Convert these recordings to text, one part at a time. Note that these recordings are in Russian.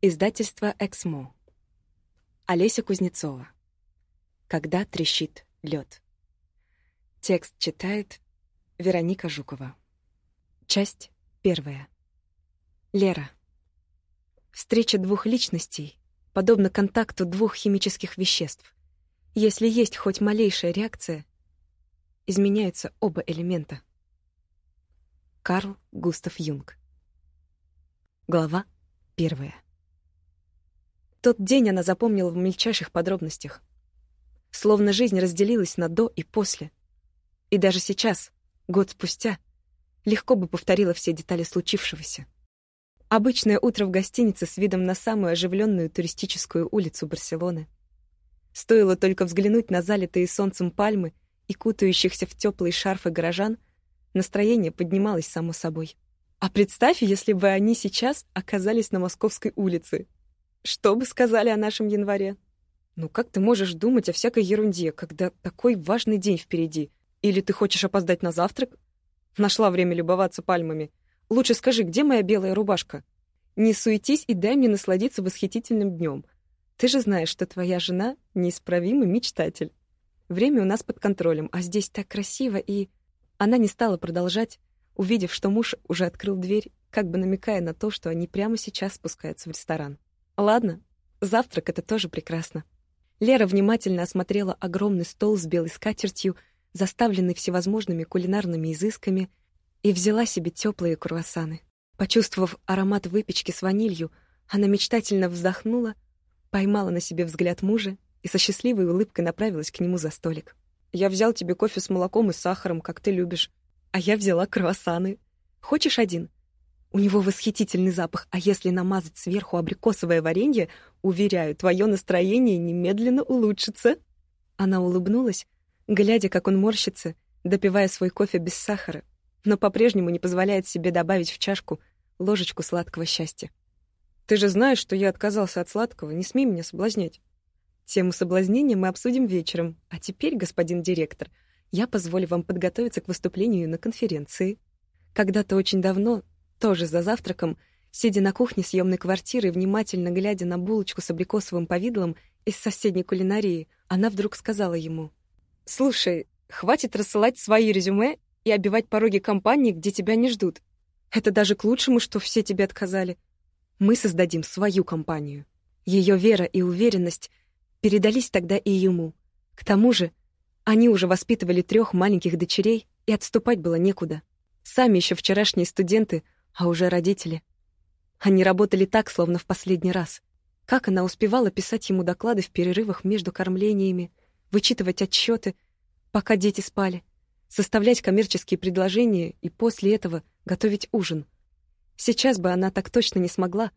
Издательство «Эксмо». Олеся Кузнецова. «Когда трещит лед. Текст читает Вероника Жукова. Часть первая. Лера. Встреча двух личностей подобна контакту двух химических веществ. Если есть хоть малейшая реакция, изменяются оба элемента. Карл Густав Юнг. Глава первая. Тот день она запомнила в мельчайших подробностях. Словно жизнь разделилась на «до» и «после». И даже сейчас, год спустя, легко бы повторила все детали случившегося. Обычное утро в гостинице с видом на самую оживленную туристическую улицу Барселоны. Стоило только взглянуть на залитые солнцем пальмы и кутающихся в теплые шарфы горожан, настроение поднималось само собой. А представь, если бы они сейчас оказались на Московской улице, что бы сказали о нашем январе? Ну как ты можешь думать о всякой ерунде, когда такой важный день впереди? Или ты хочешь опоздать на завтрак? Нашла время любоваться пальмами. Лучше скажи, где моя белая рубашка? Не суетись и дай мне насладиться восхитительным днем. Ты же знаешь, что твоя жена — неисправимый мечтатель. Время у нас под контролем, а здесь так красиво, и... Она не стала продолжать, увидев, что муж уже открыл дверь, как бы намекая на то, что они прямо сейчас спускаются в ресторан. Ладно, завтрак — это тоже прекрасно. Лера внимательно осмотрела огромный стол с белой скатертью, заставленный всевозможными кулинарными изысками, и взяла себе теплые круассаны. Почувствовав аромат выпечки с ванилью, она мечтательно вздохнула, поймала на себе взгляд мужа и со счастливой улыбкой направилась к нему за столик. «Я взял тебе кофе с молоком и сахаром, как ты любишь, а я взяла круассаны. Хочешь один?» У него восхитительный запах, а если намазать сверху абрикосовое варенье, уверяю, твое настроение немедленно улучшится. Она улыбнулась, глядя, как он морщится, допивая свой кофе без сахара, но по-прежнему не позволяет себе добавить в чашку ложечку сладкого счастья. Ты же знаешь, что я отказался от сладкого, не смей меня соблазнять. Тему соблазнения мы обсудим вечером, а теперь, господин директор, я позволю вам подготовиться к выступлению на конференции. Когда-то очень давно тоже за завтраком, сидя на кухне съемной квартиры, внимательно глядя на булочку с абрикосовым повидлом из соседней кулинарии, она вдруг сказала ему, «Слушай, хватит рассылать свои резюме и обивать пороги компании, где тебя не ждут. Это даже к лучшему, что все тебе отказали. Мы создадим свою компанию». Ее вера и уверенность передались тогда и ему. К тому же они уже воспитывали трех маленьких дочерей, и отступать было некуда. Сами еще вчерашние студенты — а уже родители. Они работали так, словно в последний раз. Как она успевала писать ему доклады в перерывах между кормлениями, вычитывать отчеты, пока дети спали, составлять коммерческие предложения и после этого готовить ужин. Сейчас бы она так точно не смогла,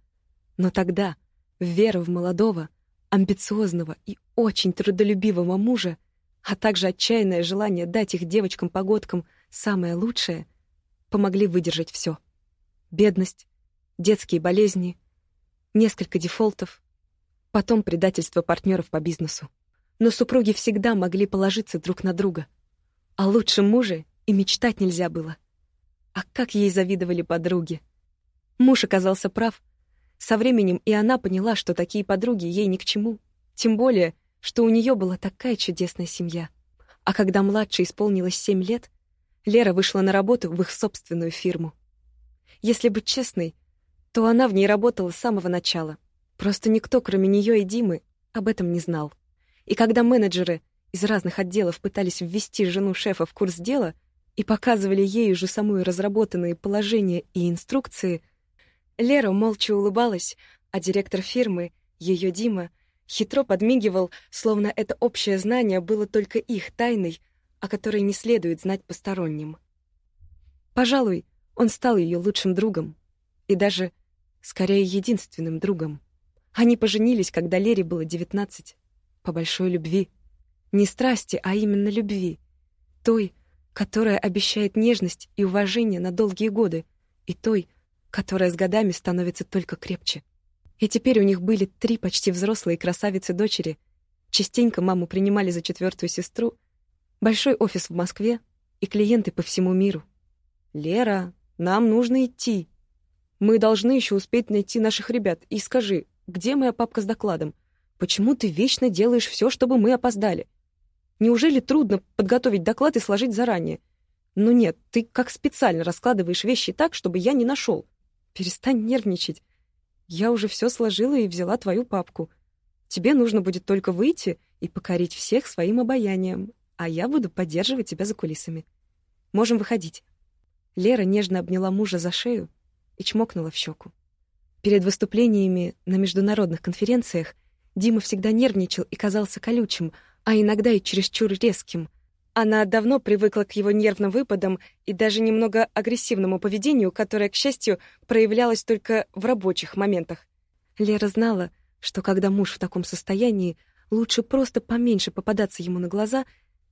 но тогда вера в молодого, амбициозного и очень трудолюбивого мужа, а также отчаянное желание дать их девочкам-погодкам самое лучшее, помогли выдержать все бедность, детские болезни, несколько дефолтов, потом предательство партнеров по бизнесу. Но супруги всегда могли положиться друг на друга. А лучшем муже и мечтать нельзя было. А как ей завидовали подруги. Муж оказался прав. Со временем и она поняла, что такие подруги ей ни к чему. Тем более, что у нее была такая чудесная семья. А когда младше исполнилось семь лет, Лера вышла на работу в их собственную фирму. Если быть честной, то она в ней работала с самого начала. Просто никто, кроме нее и Димы, об этом не знал. И когда менеджеры из разных отделов пытались ввести жену шефа в курс дела и показывали ей уже самые разработанные положения и инструкции, Лера молча улыбалась, а директор фирмы, ее Дима, хитро подмигивал, словно это общее знание было только их тайной, о которой не следует знать посторонним. Пожалуй, он стал ее лучшим другом. И даже, скорее, единственным другом. Они поженились, когда Лере было девятнадцать. По большой любви. Не страсти, а именно любви. Той, которая обещает нежность и уважение на долгие годы. И той, которая с годами становится только крепче. И теперь у них были три почти взрослые красавицы-дочери. Частенько маму принимали за четвертую сестру, большой офис в Москве и клиенты по всему миру. Лера, нам нужно идти. Мы должны еще успеть найти наших ребят. И скажи, где моя папка с докладом? Почему ты вечно делаешь все, чтобы мы опоздали? Неужели трудно подготовить доклад и сложить заранее? Ну нет, ты как специально раскладываешь вещи так, чтобы я не нашел. Перестань нервничать. Я уже все сложила и взяла твою папку. Тебе нужно будет только выйти и покорить всех своим обаянием, а я буду поддерживать тебя за кулисами. Можем выходить. Лера нежно обняла мужа за шею и чмокнула в щеку. Перед выступлениями на международных конференциях Дима всегда нервничал и казался колючим, а иногда и чересчур резким. Она давно привыкла к его нервным выпадам и даже немного агрессивному поведению, которое, к счастью, проявлялось только в рабочих моментах. Лера знала, что когда муж в таком состоянии, лучше просто поменьше попадаться ему на глаза,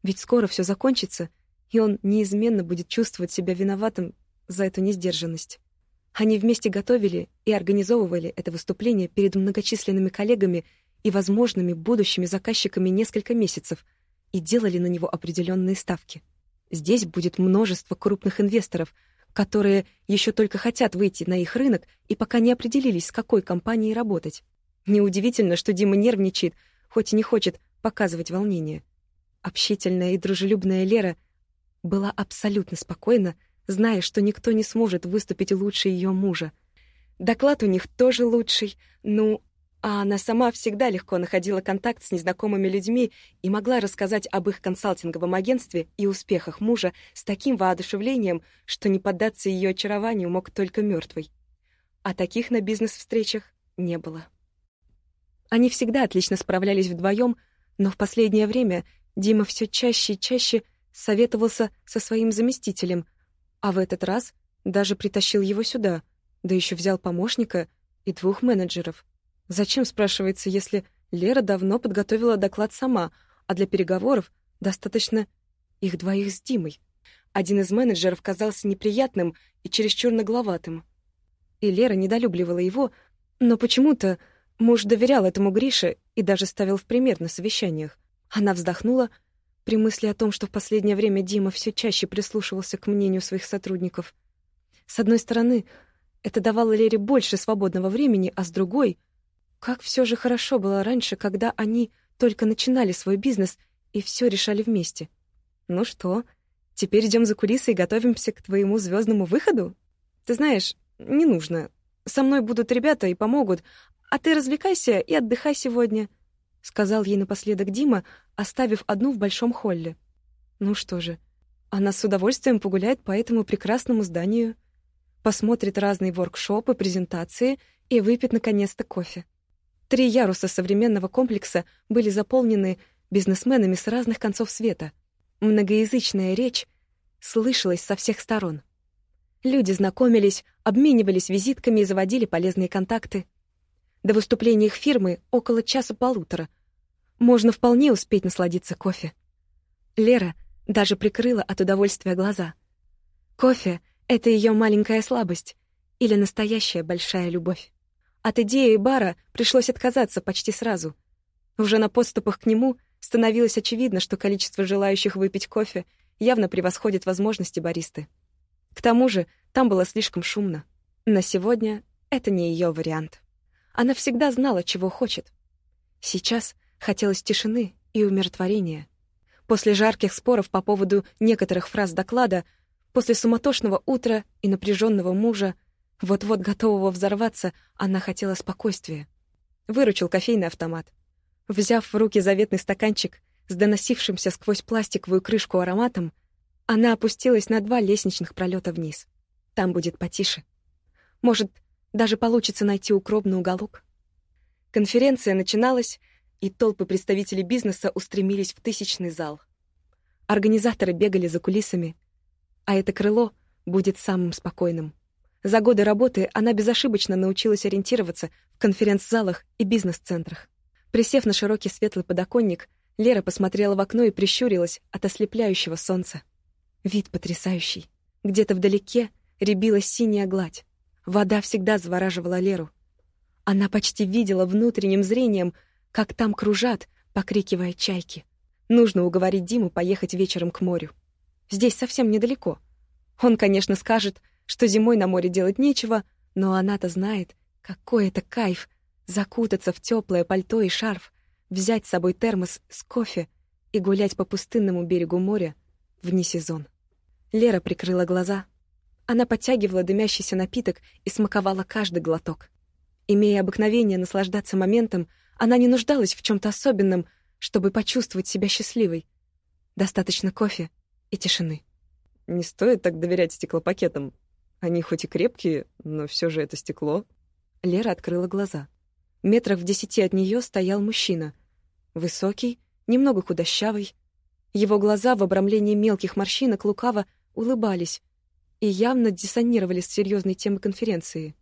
ведь скоро все закончится, и он неизменно будет чувствовать себя виноватым за эту несдержанность. Они вместе готовили и организовывали это выступление перед многочисленными коллегами и возможными будущими заказчиками несколько месяцев и делали на него определенные ставки. Здесь будет множество крупных инвесторов, которые еще только хотят выйти на их рынок и пока не определились, с какой компанией работать. Неудивительно, что Дима нервничает, хоть и не хочет показывать волнение. Общительная и дружелюбная Лера была абсолютно спокойна, зная, что никто не сможет выступить лучше ее мужа. Доклад у них тоже лучший, ну, а она сама всегда легко находила контакт с незнакомыми людьми и могла рассказать об их консалтинговом агентстве и успехах мужа с таким воодушевлением, что не поддаться ее очарованию мог только мертвый. А таких на бизнес-встречах не было. Они всегда отлично справлялись вдвоем, но в последнее время Дима все чаще и чаще советовался со своим заместителем — а в этот раз даже притащил его сюда, да еще взял помощника и двух менеджеров. Зачем, спрашивается, если Лера давно подготовила доклад сама, а для переговоров достаточно их двоих с Димой? Один из менеджеров казался неприятным и чересчур нагловатым. И Лера недолюбливала его, но почему-то муж доверял этому Грише и даже ставил в пример на совещаниях. Она вздохнула — при мысли о том, что в последнее время Дима все чаще прислушивался к мнению своих сотрудников. С одной стороны, это давало Лере больше свободного времени, а с другой, как все же хорошо было раньше, когда они только начинали свой бизнес и все решали вместе. Ну что, теперь идем за кулисы и готовимся к твоему звездному выходу? Ты знаешь, не нужно. Со мной будут ребята и помогут, а ты развлекайся и отдыхай сегодня. — сказал ей напоследок Дима, оставив одну в большом холле. Ну что же, она с удовольствием погуляет по этому прекрасному зданию, посмотрит разные воркшопы, презентации и выпьет наконец-то кофе. Три яруса современного комплекса были заполнены бизнесменами с разных концов света. Многоязычная речь слышалась со всех сторон. Люди знакомились, обменивались визитками и заводили полезные контакты — до выступления их фирмы около часа-полутора. Можно вполне успеть насладиться кофе. Лера даже прикрыла от удовольствия глаза. Кофе — это ее маленькая слабость или настоящая большая любовь. От идеи бара пришлось отказаться почти сразу. Уже на подступах к нему становилось очевидно, что количество желающих выпить кофе явно превосходит возможности баристы. К тому же там было слишком шумно. На сегодня это не ее вариант. Она всегда знала, чего хочет. Сейчас хотелось тишины и умиротворения. После жарких споров по поводу некоторых фраз доклада, после суматошного утра и напряженного мужа, вот-вот готового взорваться, она хотела спокойствия. Выручил кофейный автомат. Взяв в руки заветный стаканчик с доносившимся сквозь пластиковую крышку ароматом, она опустилась на два лестничных пролета вниз. Там будет потише. Может, даже получится найти укромный уголок. Конференция начиналась, и толпы представителей бизнеса устремились в тысячный зал. Организаторы бегали за кулисами, а это крыло будет самым спокойным. За годы работы она безошибочно научилась ориентироваться в конференц-залах и бизнес-центрах. Присев на широкий светлый подоконник, Лера посмотрела в окно и прищурилась от ослепляющего солнца. Вид потрясающий. Где-то вдалеке рябилась синяя гладь. Вода всегда завораживала Леру. Она почти видела внутренним зрением, как там кружат, покрикивая чайки. Нужно уговорить Диму поехать вечером к морю. Здесь совсем недалеко. Он, конечно, скажет, что зимой на море делать нечего, но она-то знает, какой это кайф закутаться в теплое пальто и шарф, взять с собой термос с кофе и гулять по пустынному берегу моря вне сезон. Лера прикрыла глаза. Она подтягивала дымящийся напиток и смаковала каждый глоток. Имея обыкновение наслаждаться моментом, она не нуждалась в чем то особенном, чтобы почувствовать себя счастливой. Достаточно кофе и тишины. Не стоит так доверять стеклопакетам. Они хоть и крепкие, но все же это стекло. Лера открыла глаза. Метрах в десяти от нее стоял мужчина. Высокий, немного худощавый. Его глаза в обрамлении мелких морщинок лукаво улыбались и явно диссонировали с серьезной темой конференции.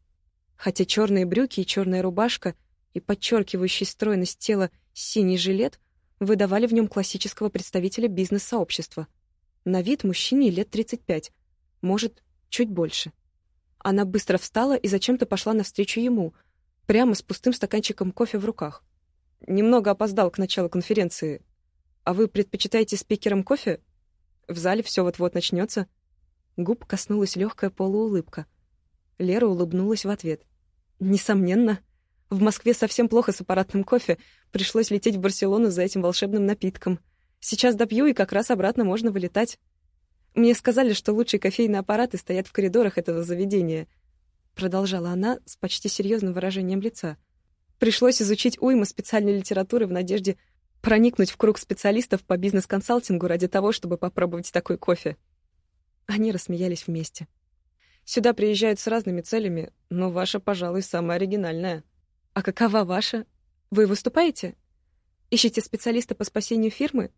Хотя черные брюки и черная рубашка и подчеркивающий стройность тела синий жилет выдавали в нем классического представителя бизнес-сообщества. На вид мужчине лет 35, может, чуть больше. Она быстро встала и зачем-то пошла навстречу ему, прямо с пустым стаканчиком кофе в руках. Немного опоздал к началу конференции. А вы предпочитаете спикером кофе? В зале все вот-вот начнется. Губ коснулась легкая полуулыбка. Лера улыбнулась в ответ. Несомненно. В Москве совсем плохо с аппаратным кофе. Пришлось лететь в Барселону за этим волшебным напитком. Сейчас допью, и как раз обратно можно вылетать. Мне сказали, что лучшие кофейные аппараты стоят в коридорах этого заведения. Продолжала она с почти серьезным выражением лица. Пришлось изучить уйму специальной литературы в надежде проникнуть в круг специалистов по бизнес-консалтингу ради того, чтобы попробовать такой кофе. Они рассмеялись вместе. Сюда приезжают с разными целями, но ваша, пожалуй, самая оригинальная. А какова ваша? Вы выступаете? Ищете специалиста по спасению фирмы?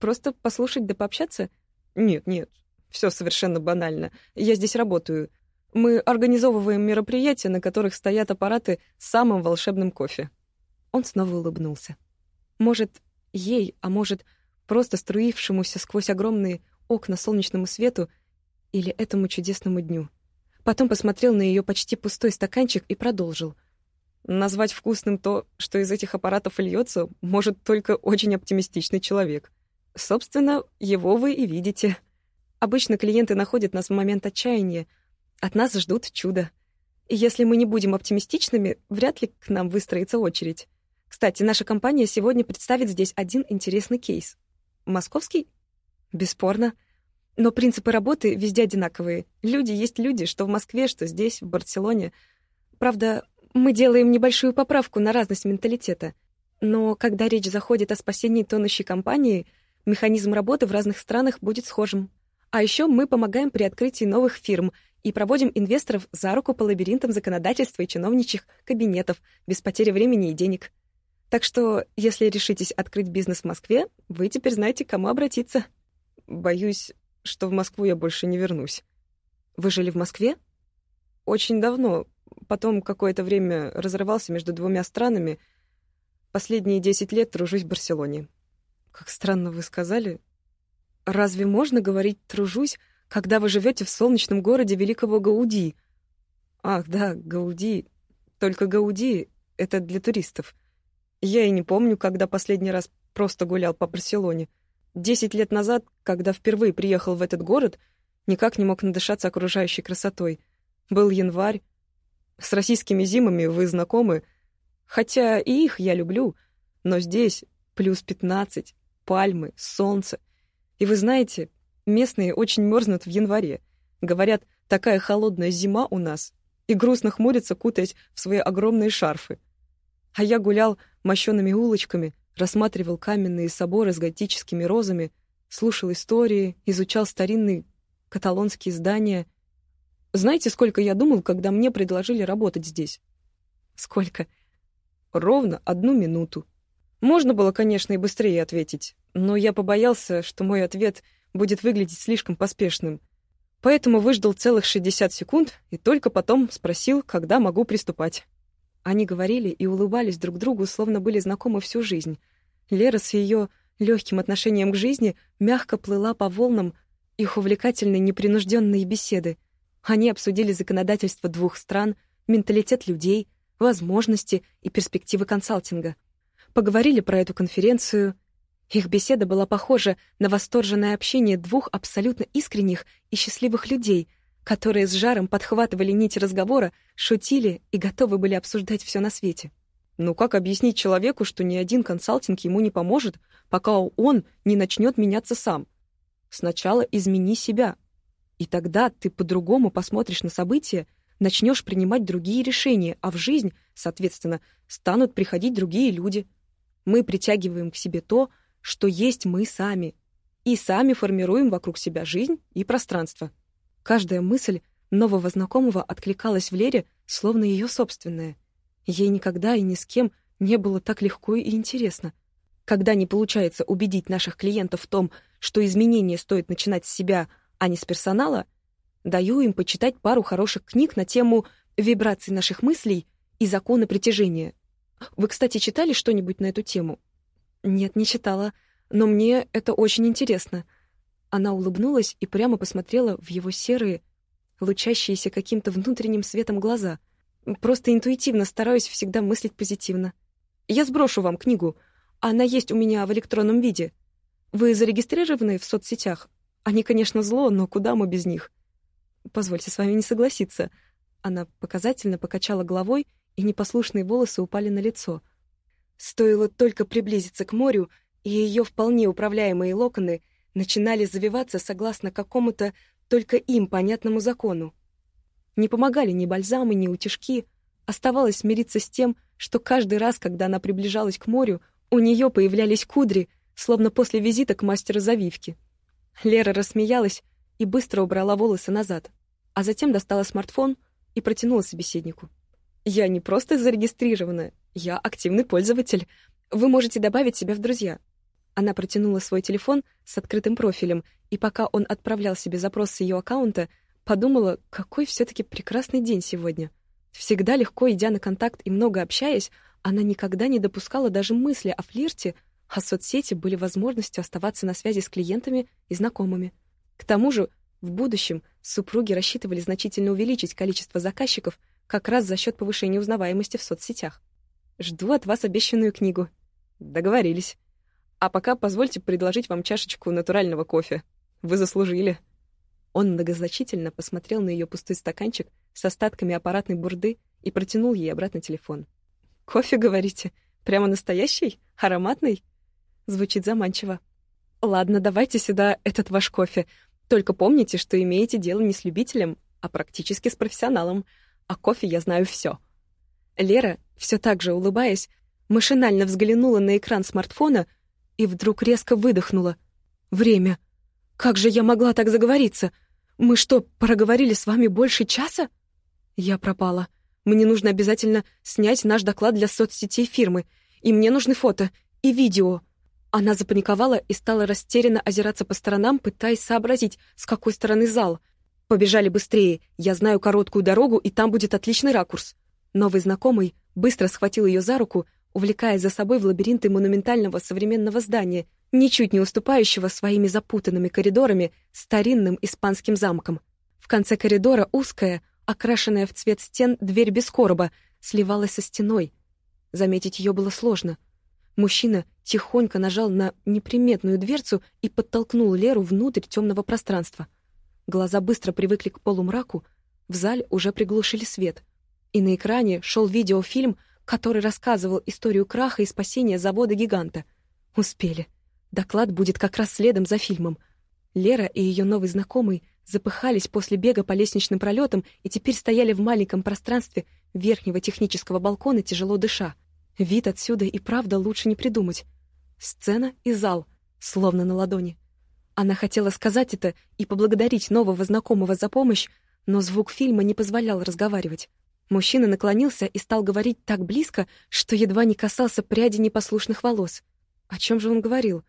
Просто послушать да пообщаться? Нет, нет, все совершенно банально. Я здесь работаю. Мы организовываем мероприятия, на которых стоят аппараты с самым волшебным кофе. Он снова улыбнулся. Может, ей, а может, просто струившемуся сквозь огромные окна солнечному свету или этому чудесному дню. Потом посмотрел на ее почти пустой стаканчик и продолжил — Назвать вкусным то, что из этих аппаратов льется, может только очень оптимистичный человек. Собственно, его вы и видите. Обычно клиенты находят нас в момент отчаяния. От нас ждут чуда. И если мы не будем оптимистичными, вряд ли к нам выстроится очередь. Кстати, наша компания сегодня представит здесь один интересный кейс. Московский? Бесспорно. Но принципы работы везде одинаковые. Люди есть люди, что в Москве, что здесь, в Барселоне. Правда, мы делаем небольшую поправку на разность менталитета. Но когда речь заходит о спасении тонущей компании, механизм работы в разных странах будет схожим. А еще мы помогаем при открытии новых фирм и проводим инвесторов за руку по лабиринтам законодательства и чиновничьих кабинетов без потери времени и денег. Так что, если решитесь открыть бизнес в Москве, вы теперь знаете, к кому обратиться. Боюсь, что в Москву я больше не вернусь. Вы жили в Москве? Очень давно, Потом какое-то время разрывался между двумя странами. Последние десять лет тружусь в Барселоне. Как странно вы сказали. Разве можно говорить «тружусь», когда вы живете в солнечном городе великого Гауди? Ах, да, Гауди. Только Гауди — это для туристов. Я и не помню, когда последний раз просто гулял по Барселоне. Десять лет назад, когда впервые приехал в этот город, никак не мог надышаться окружающей красотой. Был январь, с российскими зимами вы знакомы, хотя и их я люблю, но здесь плюс пятнадцать, пальмы, солнце. И вы знаете, местные очень мерзнут в январе. Говорят, такая холодная зима у нас, и грустно хмурятся, кутаясь в свои огромные шарфы. А я гулял мощеными улочками, рассматривал каменные соборы с готическими розами, слушал истории, изучал старинные каталонские здания — знаете, сколько я думал, когда мне предложили работать здесь? Сколько? Ровно одну минуту. Можно было, конечно, и быстрее ответить, но я побоялся, что мой ответ будет выглядеть слишком поспешным. Поэтому выждал целых 60 секунд и только потом спросил, когда могу приступать. Они говорили и улыбались друг другу, словно были знакомы всю жизнь. Лера с ее легким отношением к жизни мягко плыла по волнам их увлекательной непринужденной беседы — они обсудили законодательство двух стран, менталитет людей, возможности и перспективы консалтинга. Поговорили про эту конференцию. Их беседа была похожа на восторженное общение двух абсолютно искренних и счастливых людей, которые с жаром подхватывали нить разговора, шутили и готовы были обсуждать все на свете. Ну как объяснить человеку, что ни один консалтинг ему не поможет, пока он не начнет меняться сам? Сначала измени себя. И тогда ты по-другому посмотришь на события, начнешь принимать другие решения, а в жизнь, соответственно, станут приходить другие люди. Мы притягиваем к себе то, что есть мы сами, и сами формируем вокруг себя жизнь и пространство. Каждая мысль нового знакомого откликалась в Лере, словно ее собственная — Ей никогда и ни с кем не было так легко и интересно. Когда не получается убедить наших клиентов в том, что изменения стоит начинать с себя, а не с персонала, даю им почитать пару хороших книг на тему вибраций наших мыслей и закона притяжения. Вы, кстати, читали что-нибудь на эту тему? Нет, не читала, но мне это очень интересно. Она улыбнулась и прямо посмотрела в его серые, лучащиеся каким-то внутренним светом глаза. Просто интуитивно стараюсь всегда мыслить позитивно. Я сброшу вам книгу. Она есть у меня в электронном виде. Вы зарегистрированы в соцсетях? Они, конечно, зло, но куда мы без них? Позвольте с вами не согласиться. Она показательно покачала головой, и непослушные волосы упали на лицо. Стоило только приблизиться к морю, и ее вполне управляемые локоны начинали завиваться согласно какому-то только им понятному закону. Не помогали ни бальзамы, ни утешки. Оставалось смириться с тем, что каждый раз, когда она приближалась к морю, у нее появлялись кудри, словно после визита к мастеру завивки. Лера рассмеялась и быстро убрала волосы назад, а затем достала смартфон и протянула собеседнику. «Я не просто зарегистрирована, я активный пользователь. Вы можете добавить себя в друзья». Она протянула свой телефон с открытым профилем, и пока он отправлял себе запрос с ее аккаунта, Подумала, какой все-таки прекрасный день сегодня. Всегда легко идя на контакт и много общаясь, она никогда не допускала даже мысли о флирте, а соцсети были возможностью оставаться на связи с клиентами и знакомыми. К тому же, в будущем супруги рассчитывали значительно увеличить количество заказчиков как раз за счет повышения узнаваемости в соцсетях. Жду от вас обещанную книгу. Договорились. А пока позвольте предложить вам чашечку натурального кофе. Вы заслужили. Он многозначительно посмотрел на ее пустой стаканчик с остатками аппаратной бурды и протянул ей обратно телефон. «Кофе, говорите? Прямо настоящий? Ароматный?» Звучит заманчиво. «Ладно, давайте сюда этот ваш кофе. Только помните, что имеете дело не с любителем, а практически с профессионалом. А кофе я знаю все. Лера, все так же улыбаясь, машинально взглянула на экран смартфона и вдруг резко выдохнула. «Время! Как же я могла так заговориться? Мы что, проговорили с вами больше часа? Я пропала. Мне нужно обязательно снять наш доклад для соцсетей фирмы. И мне нужны фото и видео. Она запаниковала и стала растерянно озираться по сторонам, пытаясь сообразить, с какой стороны зал. Побежали быстрее. Я знаю короткую дорогу, и там будет отличный ракурс. Новый знакомый быстро схватил ее за руку, увлекая за собой в лабиринты монументального современного здания — ничуть не уступающего своими запутанными коридорами старинным испанским замкам. В конце коридора узкая, окрашенная в цвет стен дверь без короба, сливалась со стеной. Заметить ее было сложно. Мужчина тихонько нажал на неприметную дверцу и подтолкнул Леру внутрь темного пространства. Глаза быстро привыкли к полумраку, в зале уже приглушили свет. И на экране шел видеофильм, который рассказывал историю краха и спасения завода-гиганта. Успели. Доклад будет как раз следом за фильмом. Лера и ее новый знакомый запыхались после бега по лестничным пролетам и теперь стояли в маленьком пространстве верхнего технического балкона, тяжело дыша. Вид отсюда и правда лучше не придумать. Сцена и зал, словно на ладони. Она хотела сказать это и поблагодарить нового знакомого за помощь, но звук фильма не позволял разговаривать. Мужчина наклонился и стал говорить так близко, что едва не касался пряди непослушных волос. О чем же он говорил?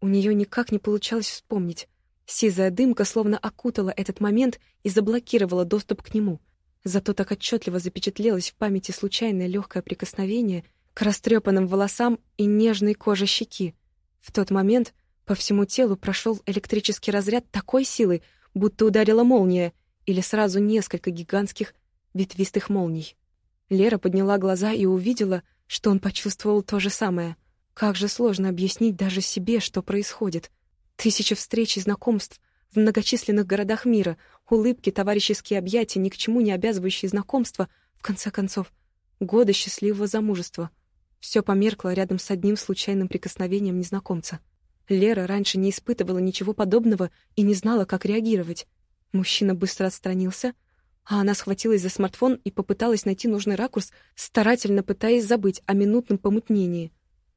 У нее никак не получалось вспомнить. Сизая дымка словно окутала этот момент и заблокировала доступ к нему. Зато так отчетливо запечатлелось в памяти случайное легкое прикосновение к растрепанным волосам и нежной коже щеки. В тот момент по всему телу прошел электрический разряд такой силы, будто ударила молния или сразу несколько гигантских ветвистых молний. Лера подняла глаза и увидела, что он почувствовал то же самое — как же сложно объяснить даже себе, что происходит. Тысячи встреч и знакомств в многочисленных городах мира, улыбки, товарищеские объятия, ни к чему не обязывающие знакомства, в конце концов, годы счастливого замужества. Все померкло рядом с одним случайным прикосновением незнакомца. Лера раньше не испытывала ничего подобного и не знала, как реагировать. Мужчина быстро отстранился, а она схватилась за смартфон и попыталась найти нужный ракурс, старательно пытаясь забыть о минутном помутнении.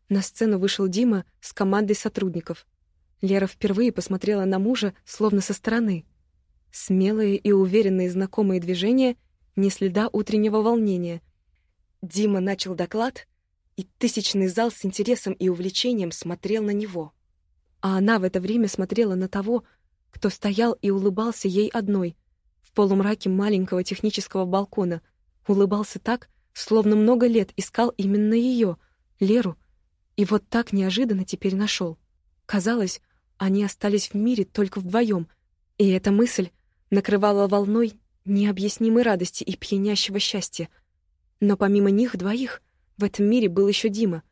На сцену вышел Дима с командой сотрудников. Лера впервые посмотрела на мужа, словно со стороны. Смелые и уверенные знакомые движения, не следа утреннего волнения. Дима начал доклад, и тысячный зал с интересом и увлечением смотрел на него. А она в это время смотрела на того, кто стоял и улыбался ей одной, в полумраке маленького технического балкона. Улыбался так, словно много лет искал именно ее, Леру, и вот так неожиданно теперь нашел. Казалось, они остались в мире только вдвоем, и эта мысль накрывала волной необъяснимой радости и пьянящего счастья. Но помимо них двоих — в этом мире был еще Дима,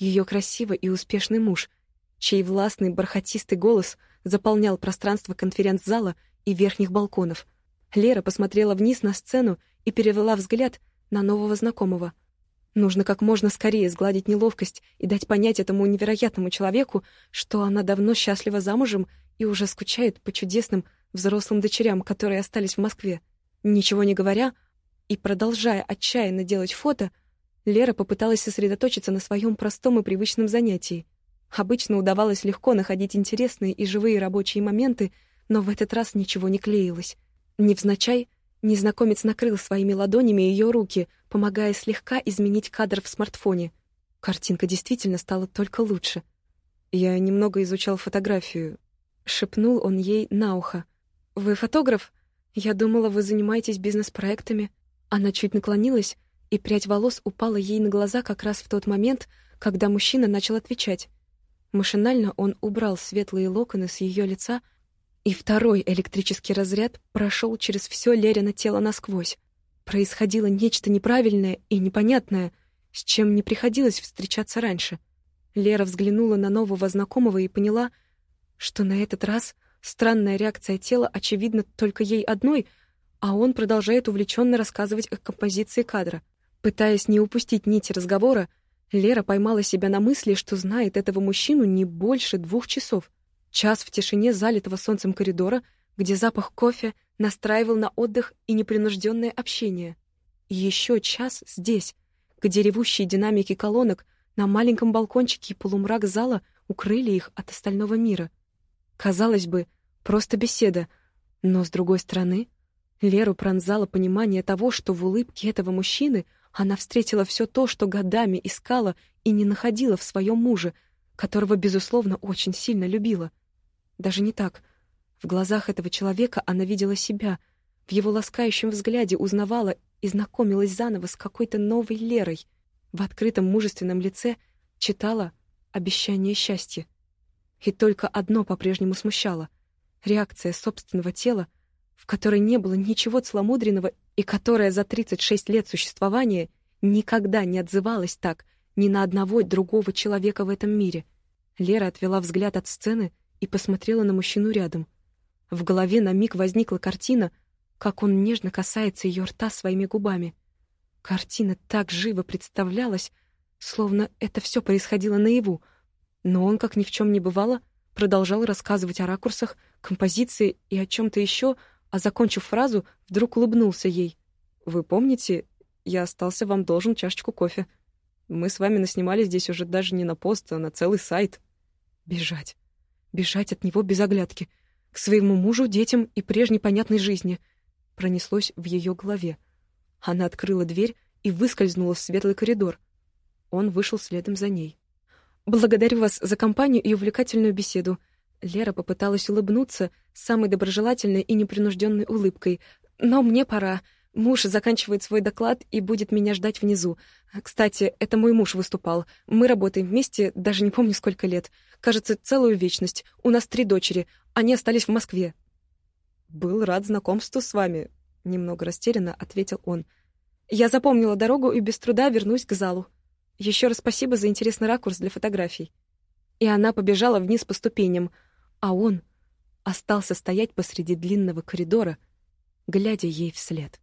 ее красивый и успешный муж, чей властный бархатистый голос заполнял пространство конференц-зала и верхних балконов. Лера посмотрела вниз на сцену и перевела взгляд на нового знакомого. Нужно как можно скорее сгладить неловкость и дать понять этому невероятному человеку, что она давно счастлива замужем и уже скучает по чудесным взрослым дочерям, которые остались в Москве. Ничего не говоря и продолжая отчаянно делать фото, Лера попыталась сосредоточиться на своем простом и привычном занятии. Обычно удавалось легко находить интересные и живые рабочие моменты, но в этот раз ничего не клеилось. Невзначай, незнакомец накрыл своими ладонями ее руки, помогая слегка изменить кадр в смартфоне. Картинка действительно стала только лучше. «Я немного изучал фотографию», — шепнул он ей на ухо. «Вы фотограф? Я думала, вы занимаетесь бизнес-проектами». Она чуть наклонилась, и прядь волос упала ей на глаза как раз в тот момент, когда мужчина начал отвечать. Машинально он убрал светлые локоны с ее лица, и второй электрический разряд прошел через все Лерино тело насквозь. Происходило нечто неправильное и непонятное, с чем не приходилось встречаться раньше. Лера взглянула на нового знакомого и поняла, что на этот раз странная реакция тела очевидна только ей одной, а он продолжает увлеченно рассказывать о композиции кадра. Пытаясь не упустить нити разговора, Лера поймала себя на мысли, что знает этого мужчину не больше двух часов. Час в тишине залитого солнцем коридора, где запах кофе настраивал на отдых и непринужденное общение. И еще час здесь, где ревущие динамики колонок на маленьком балкончике и полумрак зала укрыли их от остального мира. Казалось бы, просто беседа, но, с другой стороны, Леру пронзало понимание того, что в улыбке этого мужчины — она встретила все то, что годами искала и не находила в своем муже, которого, безусловно, очень сильно любила. Даже не так. В глазах этого человека она видела себя, в его ласкающем взгляде узнавала и знакомилась заново с какой-то новой Лерой. В открытом мужественном лице читала обещание счастья. И только одно по-прежнему смущало — реакция собственного тела, в которой не было ничего целомудренного и которая за 36 лет существования никогда не отзывалась так ни на одного другого человека в этом мире. Лера отвела взгляд от сцены и посмотрела на мужчину рядом. В голове на миг возникла картина, как он нежно касается ее рта своими губами. Картина так живо представлялась, словно это все происходило наяву, но он, как ни в чем не бывало, продолжал рассказывать о ракурсах, композиции и о чем-то еще, а, закончив фразу, вдруг улыбнулся ей. «Вы помните, я остался вам должен чашечку кофе. Мы с вами наснимали здесь уже даже не на пост, а на целый сайт. Бежать. Бежать от него без оглядки. К своему мужу, детям и прежней понятной жизни. Пронеслось в ее голове. Она открыла дверь и выскользнула в светлый коридор. Он вышел следом за ней. «Благодарю вас за компанию и увлекательную беседу. Лера попыталась улыбнуться самой доброжелательной и непринужденной улыбкой. «Но мне пора. Муж заканчивает свой доклад и будет меня ждать внизу. Кстати, это мой муж выступал. Мы работаем вместе, даже не помню сколько лет. Кажется, целую вечность. У нас три дочери. Они остались в Москве». «Был рад знакомству с вами», — немного растерянно ответил он. «Я запомнила дорогу и без труда вернусь к залу. Еще раз спасибо за интересный ракурс для фотографий». И она побежала вниз по ступеням — а он остался стоять посреди длинного коридора, глядя ей вслед.